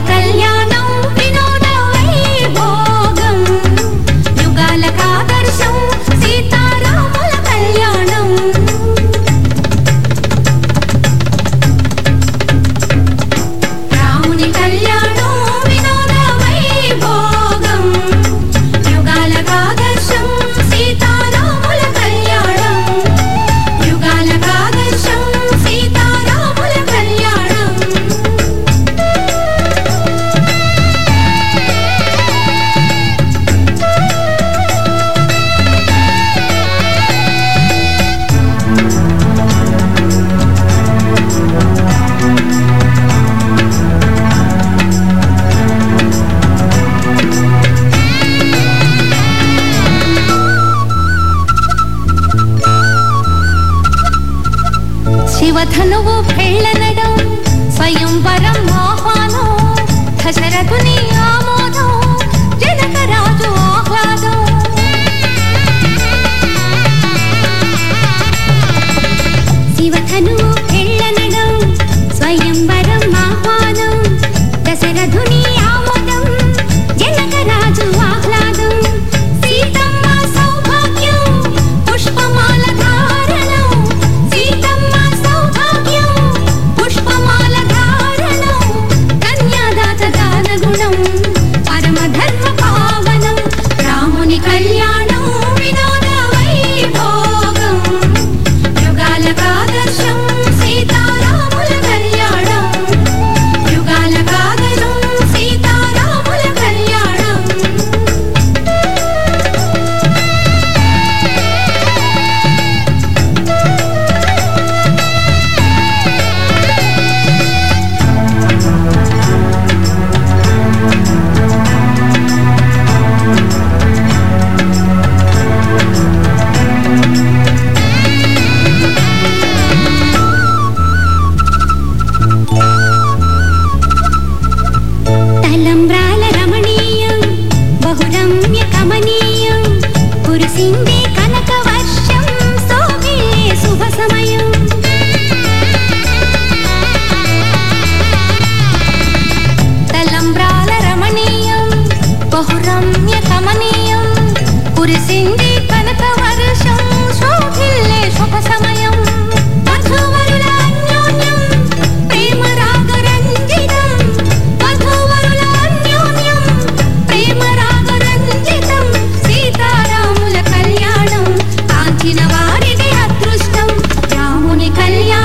கல்யாணம் శివధనువు పెళ్ళనడం sing tenía